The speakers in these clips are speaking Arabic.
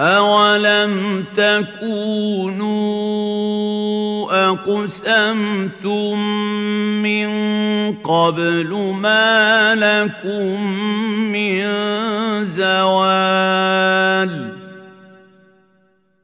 أَوَلَمْ تَكُونُوا أَقْسَمْتُم مِّن قَبْلُ مَا لَكُم مِّن زَوَالٍ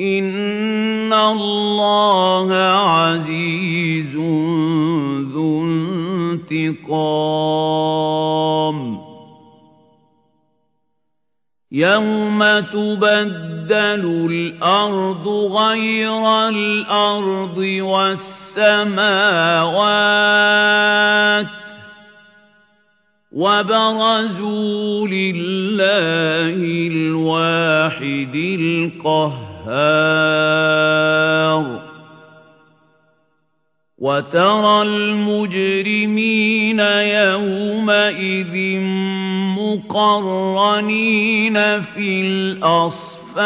إِنَّ اللَّهَ عَزِيزٌ ذُو انتِقَامٍ. يَوْمَ تُبَدَّلُ الْأَرْضُ غَيْرَ الْأَرْضِ وَالسَّمَاوَاتُ ۖ وَبَرَزُوا لِلَّهِ الْوَاحِدِ الْقَهَّارِ وَتَرَى الْمُجْرِمِينَ يَوْمَئِذٍ مُّقَرَّنِينَ فِي الْأَصْفَادِ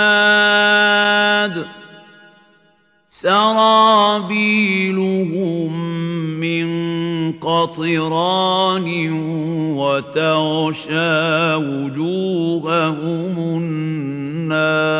سَرَابِيلُهُم مِّن قَطِرَانٍ وَتَغْشَىٰ وُجُوهَهُمُ النَّارُ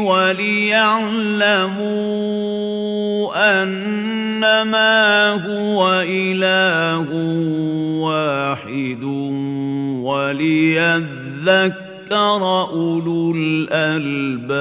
وَلِيَعْلَمُوا أَنَّمَا هُوَ إِلَٰهٌ وَاحِدٌ وَلِيَذَّكَّرَ أُولُو الْأَلْبَابِ.